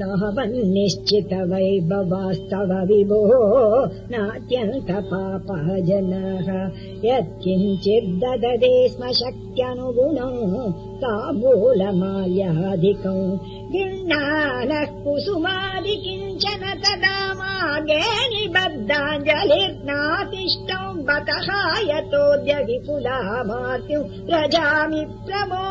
तावन्निश्चित वैभवास्तव विभो विभो नात्यन्तपापः जनः यत्किञ्चिद्दददे स्म शक्त्यनुगुणौ सा गृह्णानः कुसुमादि किञ्चन तदा मागे निबद्धाञ्जलिर्नातिष्ठौ बतः यतोऽद्यधिपुला मातुम् रजामि प्रभो